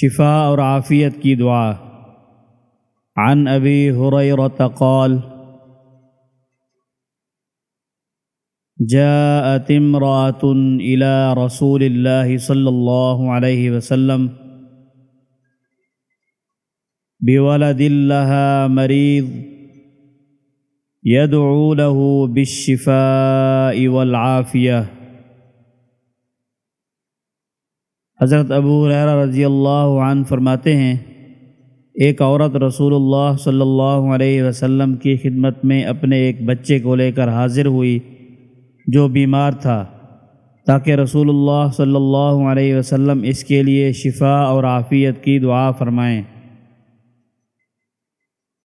شفاء اور عافیت کی دعا. عن ابی حریرت قال جاءت امرأة إلى رسول الله صلى الله عليه وسلم بولد لها مريض يدعو له بالشفاء والعافیہ حضرت ابو ہریرہ رضی اللہ عنہ فرماتے ہیں، ایک عورت رسول اللہ صلی اللہ علیہ وسلم کی خدمت میں اپنے ایک بچے کو لے کر حاضر ہوئی، جو بیمار تھا، تاکہ رسول اللہ صلی اللہ علیہ وسلم اس کے لیے شفا اور عافیت کی دعا فرمائیں۔